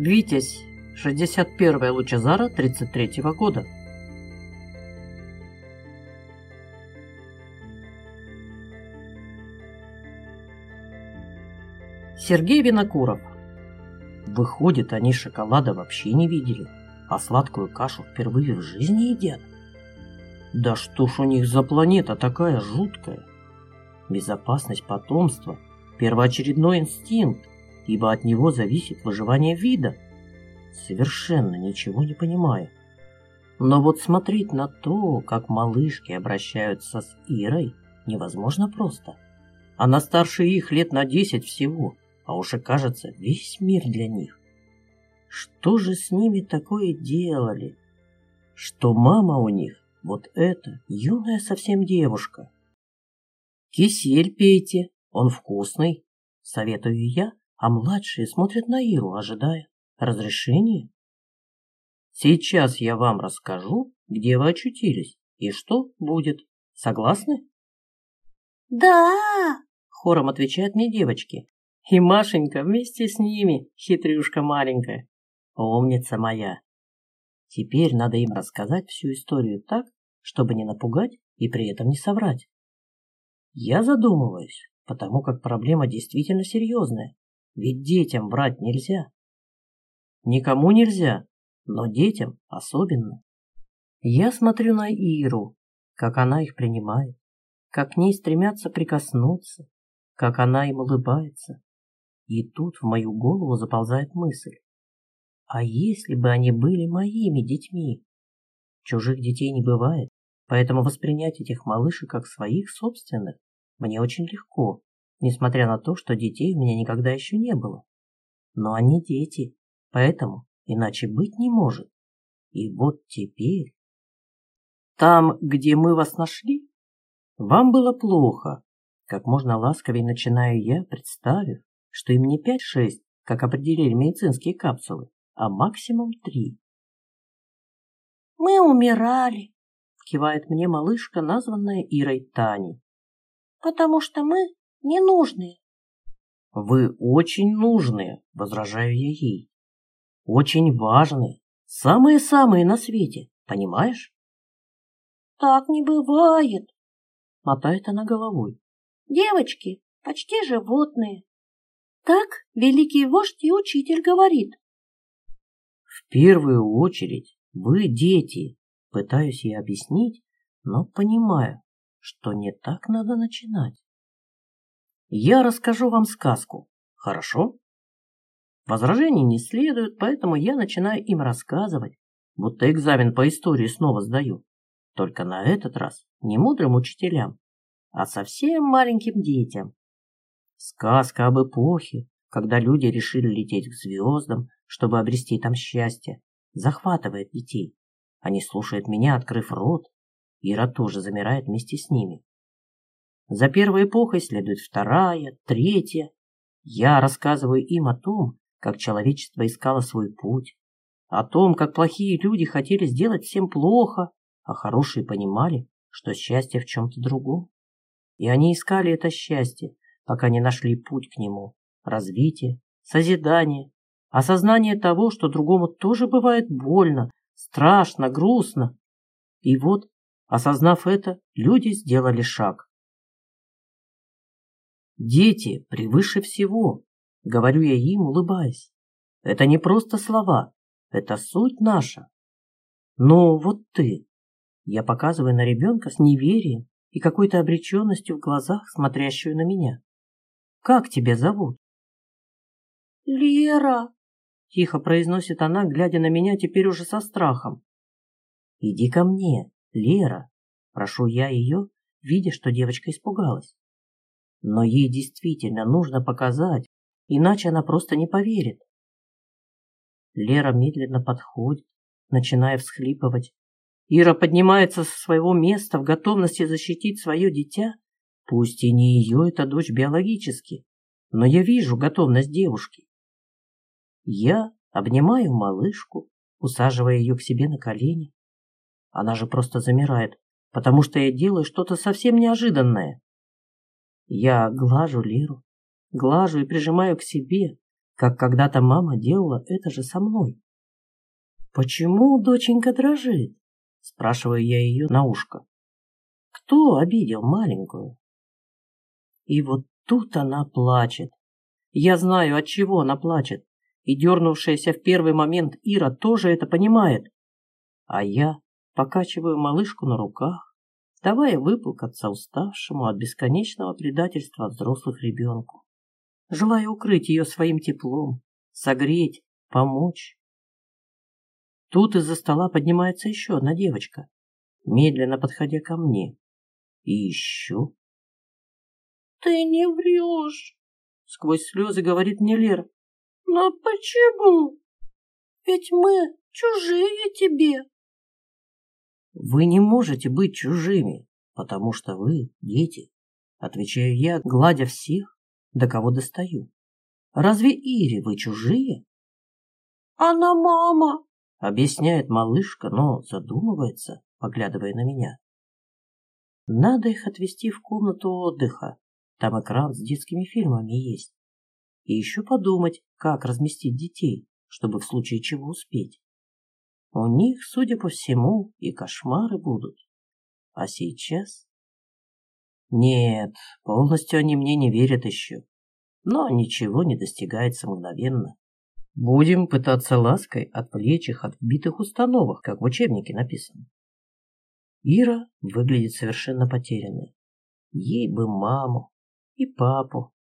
Витязь, 61-я Лучезара 33-го года. Сергей Винокуров. Выходит, они шоколада вообще не видели, а сладкую кашу впервые в жизни едят. Да что ж у них за планета такая жуткая? Безопасность потомства – первоочередной инстинкт, ибо от него зависит выживание вида. Совершенно ничего не понимаю. Но вот смотреть на то, как малышки обращаются с Ирой, невозможно просто. Она старше их лет на десять всего, а уже кажется весь мир для них. Что же с ними такое делали? Что мама у них вот эта юная совсем девушка. Кисель пейте, он вкусный, советую я, а младшие смотрят на Иру, ожидая разрешения. Сейчас я вам расскажу, где вы очутились и что будет. Согласны? Да, хором отвечают мне девочки. И Машенька вместе с ними, хитрюшка маленькая. Умница моя. Теперь надо им рассказать всю историю так, чтобы не напугать и при этом не соврать. Я задумываюсь, потому как проблема действительно серьезная, ведь детям врать нельзя. Никому нельзя, но детям особенно. Я смотрю на Иру, как она их принимает, как к ней стремятся прикоснуться, как она им улыбается. И тут в мою голову заползает мысль. А если бы они были моими детьми? Чужих детей не бывает, поэтому воспринять этих малышек как своих собственных мне очень легко, несмотря на то, что детей у меня никогда еще не было. Но они дети, поэтому иначе быть не может. И вот теперь... Там, где мы вас нашли, вам было плохо. Как можно ласковее начинаю я, представив, что им не пять-шесть, как определили медицинские капсулы, а максимум три. «Мы умирали», — кивает мне малышка, названная Ирой Таней. «Потому что мы ненужные». «Вы очень нужные», — возражаю я ей. «Очень важные, самые-самые на свете, понимаешь?» «Так не бывает», — мотает она головой. «Девочки почти животные. Так великий вождь и учитель говорит. В первую очередь вы дети, пытаюсь я объяснить, но понимаю, что не так надо начинать. Я расскажу вам сказку, хорошо? Возражений не следует, поэтому я начинаю им рассказывать, будто экзамен по истории снова сдаю. Только на этот раз не мудрым учителям, а совсем маленьким детям. Сказка об эпохе, когда люди решили лететь к звездам, чтобы обрести там счастье, захватывает детей. Они слушают меня, открыв рот. Ира тоже замирает вместе с ними. За первой эпохой следует вторая, третья. Я рассказываю им о том, как человечество искало свой путь, о том, как плохие люди хотели сделать всем плохо, а хорошие понимали, что счастье в чем-то другом. И они искали это счастье, пока не нашли путь к нему, развитие, созидание, осознание того, что другому тоже бывает больно, страшно, грустно. И вот, осознав это, люди сделали шаг. Дети превыше всего, говорю я им, улыбаясь. Это не просто слова, это суть наша. Но вот ты, я показываю на ребенка с неверием и какой-то обреченностью в глазах, смотрящую на меня. Как тебя зовут? Лера, Тихо произносит она, глядя на меня теперь уже со страхом. «Иди ко мне, Лера!» Прошу я ее, видя, что девочка испугалась. Но ей действительно нужно показать, иначе она просто не поверит. Лера медленно подходит, начиная всхлипывать. Ира поднимается со своего места в готовности защитить свое дитя. Пусть и не ее это дочь биологически, но я вижу готовность девушки. Я обнимаю малышку, усаживая ее к себе на колени. Она же просто замирает, потому что я делаю что-то совсем неожиданное. Я глажу Леру, глажу и прижимаю к себе, как когда-то мама делала это же со мной. «Почему доченька дрожит?» – спрашиваю я ее на ушко. «Кто обидел маленькую?» И вот тут она плачет. Я знаю, от чего она плачет. И дернувшаяся в первый момент Ира тоже это понимает. А я покачиваю малышку на руках, давая выплакаться уставшему от бесконечного предательства взрослых ребенку. Желая укрыть ее своим теплом, согреть, помочь. Тут из-за стола поднимается еще одна девочка, медленно подходя ко мне. И еще. «Ты не врешь!» — сквозь слезы говорит мне Лера. «Но почему? Ведь мы чужие тебе!» Вы не можете быть чужими, потому что вы дети, отвечаю я, гладя всех, до кого достаю. Разве Ире вы чужие? Она мама, объясняет малышка, но задумывается, поглядывая на меня. Надо их отвезти в комнату отдыха. Там экран с детскими фильмами есть. И еще подумать, как разместить детей, чтобы в случае чего успеть. У них, судя по всему, и кошмары будут. А сейчас... Нет, полностью они мне не верят еще. Но ничего не достигается мгновенно. Будем пытаться лаской отвлечь их от вбитых установок, как в учебнике написано. Ира выглядит совершенно потерянной. Ей бы маму и папу.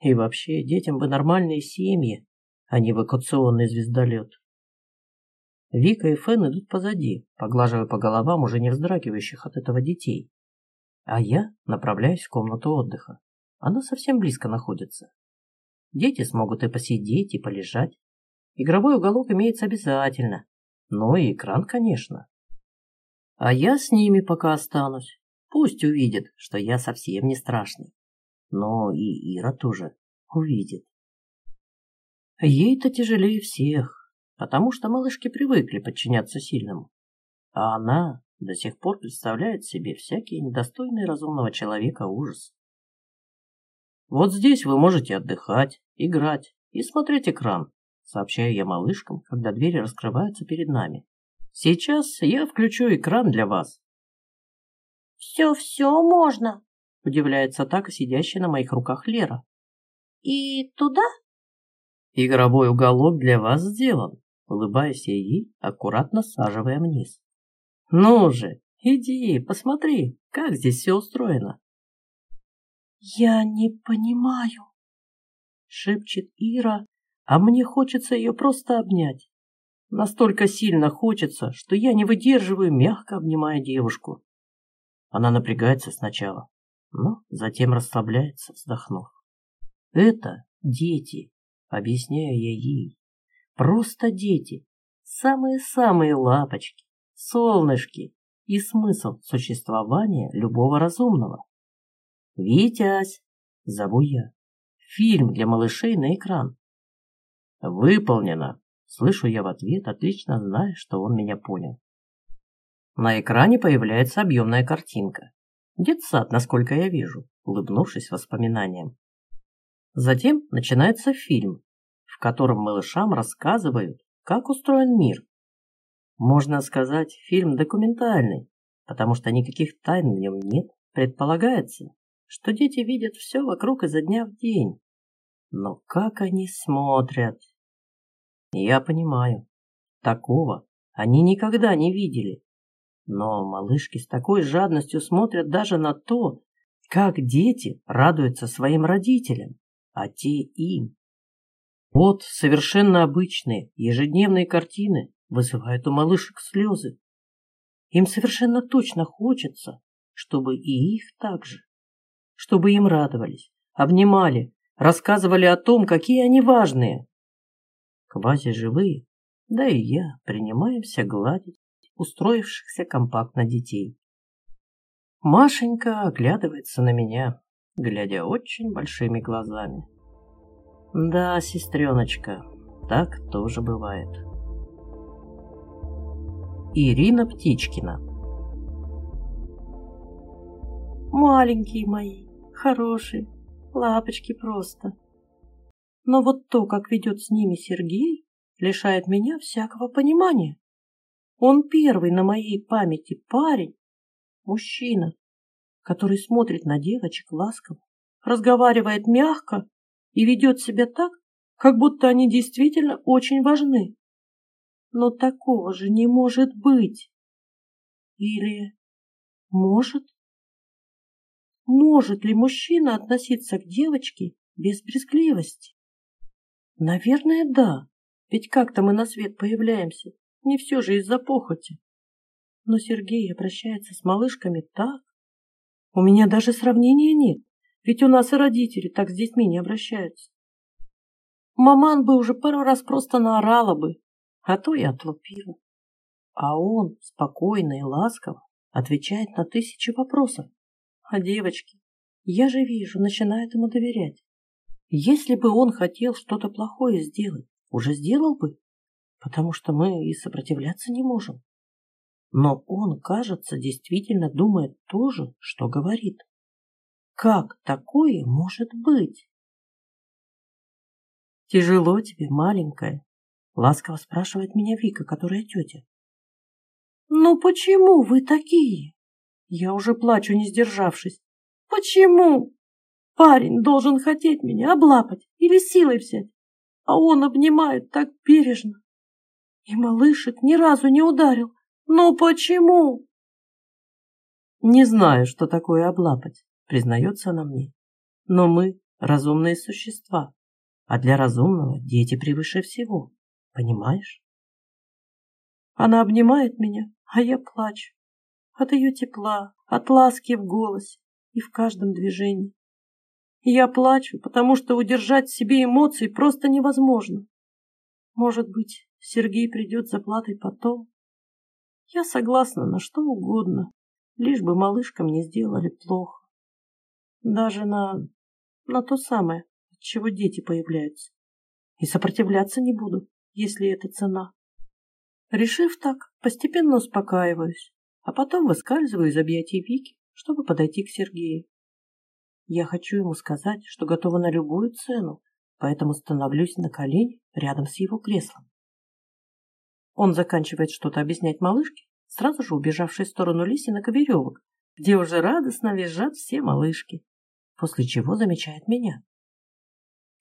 И вообще, детям бы нормальные семьи, а не эвакуационный звездолет. Вика и Фен идут позади, поглаживая по головам уже не вздрагивающих от этого детей. А я направляюсь в комнату отдыха. Она совсем близко находится. Дети смогут и посидеть, и полежать. Игровой уголок имеется обязательно. Ну и экран, конечно. А я с ними пока останусь. Пусть увидят, что я совсем не страшный. Но и Ира тоже увидит. Ей-то тяжелее всех потому что малышки привыкли подчиняться сильному. А она до сих пор представляет себе всякие недостойные разумного человека ужас. Вот здесь вы можете отдыхать, играть и смотреть экран, сообщаю я малышкам, когда двери раскрываются перед нами. Сейчас я включу экран для вас. Все-все можно, удивляется так сидящая на моих руках Лера. И туда? Игровой уголок для вас сделан улыбаясь ей, аккуратно саживая вниз. «Ну же, иди, посмотри, как здесь все устроено». «Я не понимаю», — шепчет Ира, а мне хочется ее просто обнять. Настолько сильно хочется, что я не выдерживаю, мягко обнимая девушку. Она напрягается сначала, но затем расслабляется, вздохнув. «Это дети», — объясняю я ей. Просто дети. Самые-самые лапочки, солнышки и смысл существования любого разумного. «Витязь!» — зову я. «Фильм для малышей на экран». «Выполнено!» — слышу я в ответ, отлично зная, что он меня понял. На экране появляется объемная картинка. Детсад, насколько я вижу, улыбнувшись воспоминаниям. Затем начинается фильм, в котором малышам рассказывают, как устроен мир. Можно сказать, фильм документальный, потому что никаких тайн в нем нет. Предполагается, что дети видят все вокруг изо дня в день. Но как они смотрят? Я понимаю, такого они никогда не видели. Но малышки с такой жадностью смотрят даже на то, как дети радуются своим родителям, а те им. Вот совершенно обычные, ежедневные картины вызывают у малышек слезы. Им совершенно точно хочется, чтобы и их так же. Чтобы им радовались, обнимали, рассказывали о том, какие они важные. Квази-живые, да и я, принимаемся гладить устроившихся компактно детей. Машенька оглядывается на меня, глядя очень большими глазами. Да, сестреночка, так тоже бывает. Ирина Птичкина Маленькие мои, хорошие, лапочки просто. Но вот то, как ведет с ними Сергей, лишает меня всякого понимания. Он первый на моей памяти парень, мужчина, который смотрит на девочек ласково, разговаривает мягко и ведет себя так, как будто они действительно очень важны. Но такого же не может быть. Или может? Может ли мужчина относиться к девочке без брезгливости? Наверное, да. Ведь как-то мы на свет появляемся. Не все же из-за похоти. Но Сергей обращается с малышками так. У меня даже сравнения нет. Ведь у нас и родители так с детьми не обращаются. Маман бы уже пару раз просто наорала бы, а то и отлупила. А он спокойно и ласково отвечает на тысячи вопросов. А девочки, я же вижу, начинают ему доверять. Если бы он хотел что-то плохое сделать, уже сделал бы, потому что мы и сопротивляться не можем. Но он, кажется, действительно думает то же, что говорит. Как такое может быть? «Тяжело тебе, маленькая?» — ласково спрашивает меня Вика, которая тетя. «Ну почему вы такие?» Я уже плачу, не сдержавшись. «Почему?» Парень должен хотеть меня облапать или силой взять, а он обнимает так бережно. И малышек ни разу не ударил. Но почему? Не знаю, что такое облапать, признается она мне. Но мы разумные существа, а для разумного дети превыше всего. Понимаешь? Она обнимает меня, а я плачу. От ее тепла, от ласки в голосе и в каждом движении. Я плачу, потому что удержать в себе эмоции просто невозможно. Может быть, Сергей придет за платой потом? Я согласна на что угодно, лишь бы малышкам не сделали плохо. Даже на... на то самое, от чего дети появляются. И сопротивляться не буду, если это цена. Решив так, постепенно успокаиваюсь, а потом выскальзываю из объятий Вики, чтобы подойти к Сергею. Я хочу ему сказать, что готова на любую цену, поэтому становлюсь на колени рядом с его креслом. Он заканчивает что-то объяснять малышке, сразу же убежавшей в сторону лисинок и веревок, где уже радостно визжат все малышки, после чего замечает меня.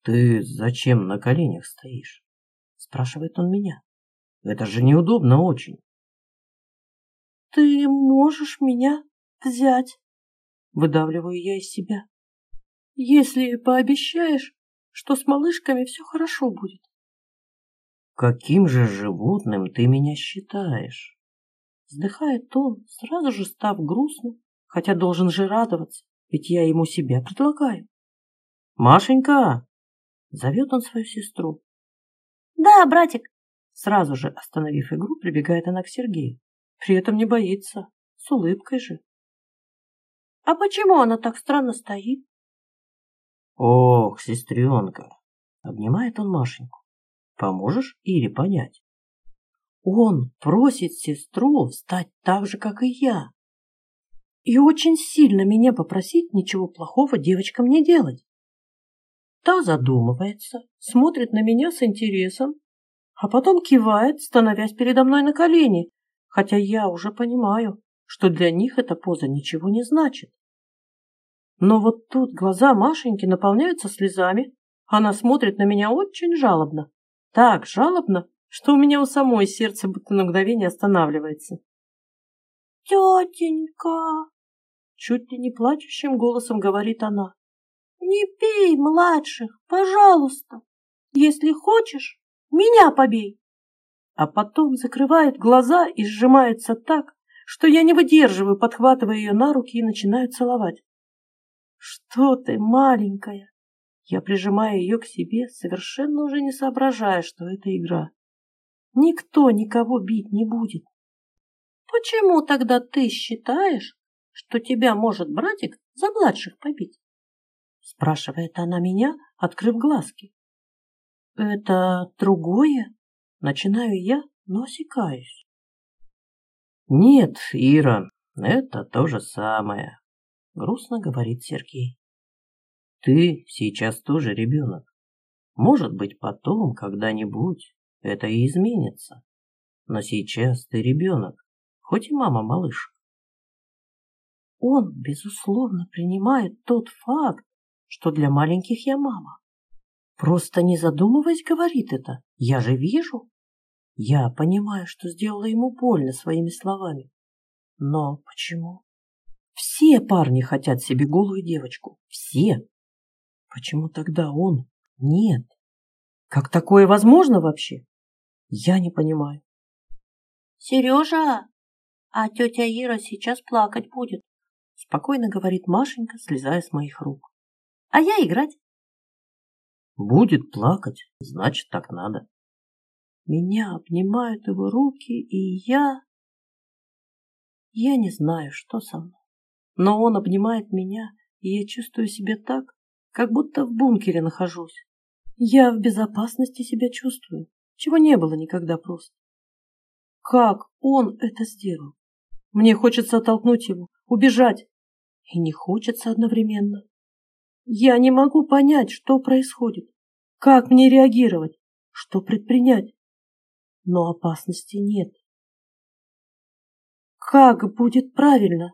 «Ты зачем на коленях стоишь?» – спрашивает он меня. «Это же неудобно очень». «Ты можешь меня взять?» – выдавливаю я из себя если пообещаешь, что с малышками все хорошо будет. Каким же животным ты меня считаешь? Вздыхает он, сразу же став грустным, хотя должен же радоваться, ведь я ему себя предлагаю. Машенька! Зовет он свою сестру. Да, братик. Сразу же, остановив игру, прибегает она к Сергею. При этом не боится, с улыбкой же. А почему она так странно стоит? Ох, сестренка, обнимает он Машеньку. Поможешь Ире понять? Он просит сестру стать так же, как и я. И очень сильно меня попросить ничего плохого девочкам не делать. Та задумывается, смотрит на меня с интересом, а потом кивает, становясь передо мной на колени, хотя я уже понимаю, что для них эта поза ничего не значит. Но вот тут глаза Машеньки наполняются слезами. Она смотрит на меня очень жалобно. Так жалобно, что у меня у самой сердце будто на мгновение останавливается. «Тетенька!» Чуть ли не плачущим голосом говорит она. «Не пей младших, пожалуйста. Если хочешь, меня побей!» А потом закрывает глаза и сжимается так, что я не выдерживаю, подхватывая ее на руки и начинаю целовать. «Что ты, маленькая?» Я прижимаю ее к себе, совершенно уже не соображая, что это игра. Никто никого бить не будет. Почему тогда ты считаешь, что тебя может братик за младших побить? Спрашивает она меня, открыв глазки. Это другое? Начинаю я, но осекаюсь. Нет, Ира, это то же самое грустно говорит Сергей. Ты сейчас тоже ребенок. Может быть, потом, когда-нибудь, это и изменится. Но сейчас ты ребенок, хоть и мама малыш. Он, безусловно, принимает тот факт, что для маленьких я мама. Просто не задумываясь, говорит это. Я же вижу. Я понимаю, что сделала ему больно своими словами. Но почему? Все парни хотят себе голую девочку. Все. Почему тогда он нет? Как такое возможно вообще? Я не понимаю. Сережа, а тетя Ира сейчас плакать будет. Спокойно говорит Машенька, слезая с моих рук. А я играть. Будет плакать, значит, так надо. Меня обнимают его руки, и я... Я не знаю, что со мной. Но он обнимает меня, и я чувствую себя так, как будто в бункере нахожусь. Я в безопасности себя чувствую, чего не было никогда просто. Как он это сделал? Мне хочется оттолкнуть его, убежать, и не хочется одновременно. Я не могу понять, что происходит, как мне реагировать, что предпринять. Но опасности нет. Как будет правильно?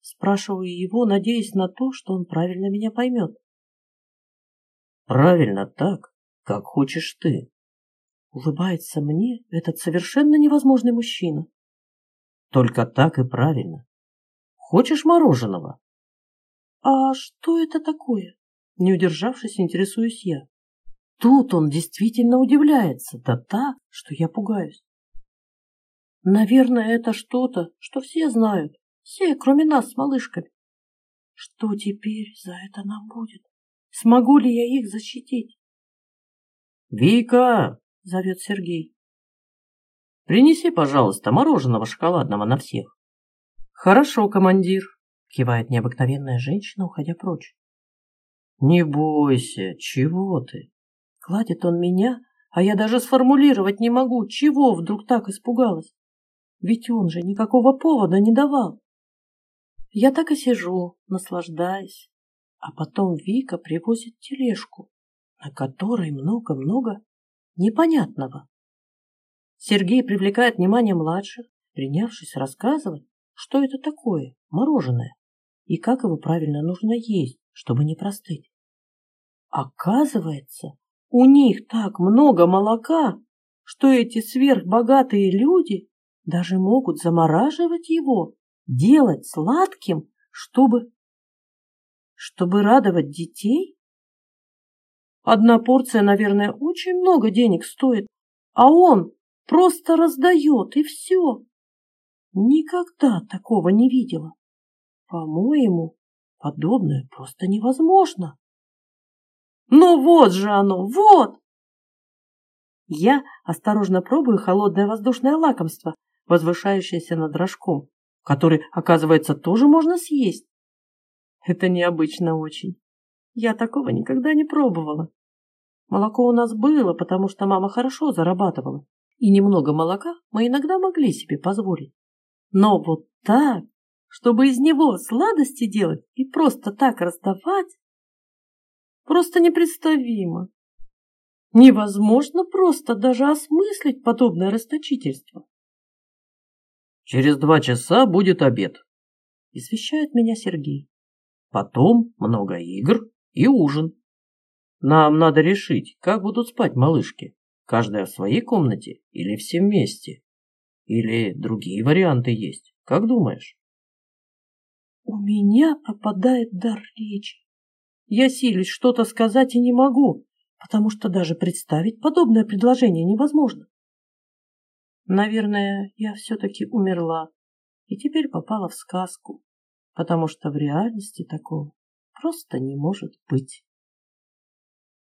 Спрашиваю его, надеясь на то, что он правильно меня поймет. Правильно так, как хочешь ты. Улыбается мне этот совершенно невозможный мужчина. Только так и правильно. Хочешь мороженого? А что это такое? Не удержавшись, интересуюсь я. Тут он действительно удивляется, да так, что я пугаюсь. Наверное, это что-то, что все знают, все, кроме нас с малышками. Что теперь за это нам будет? Смогу ли я их защитить? «Вика!» — зовет Сергей. «Принеси, пожалуйста, мороженого шоколадного на всех». «Хорошо, командир», — кивает необыкновенная женщина, уходя прочь. «Не бойся, чего ты?» Гладит он меня, а я даже сформулировать не могу, чего вдруг так испугалась. Ведь он же никакого повода не давал. Я так и сижу, наслаждаясь. А потом Вика привозит тележку, на которой много-много непонятного. Сергей привлекает внимание младших, принявшись рассказывать, что это такое, мороженое, и как его правильно нужно есть, чтобы не простыть. Оказывается, у них так много молока, что эти сверхбогатые люди даже могут замораживать его, делать сладким, чтобы... Чтобы радовать детей? Одна порция, наверное, очень много денег стоит, а он просто раздает, и все. Никогда такого не видела. По-моему, подобное просто невозможно. Ну вот же оно, вот! Я осторожно пробую холодное воздушное лакомство, возвышающееся над рожком, который, оказывается, тоже можно съесть. Это необычно очень. Я такого никогда не пробовала. Молоко у нас было, потому что мама хорошо зарабатывала, и немного молока мы иногда могли себе позволить. Но вот так, чтобы из него сладости делать и просто так раздавать, Просто непредставимо. Невозможно просто даже осмыслить подобное расточительство. «Через два часа будет обед», — извещает меня Сергей. «Потом много игр и ужин. Нам надо решить, как будут спать малышки, каждая в своей комнате или все вместе. Или другие варианты есть, как думаешь?» У меня пропадает дар речи. Я силюсь что-то сказать и не могу, потому что даже представить подобное предложение невозможно. Наверное, я все-таки умерла и теперь попала в сказку, потому что в реальности такого просто не может быть.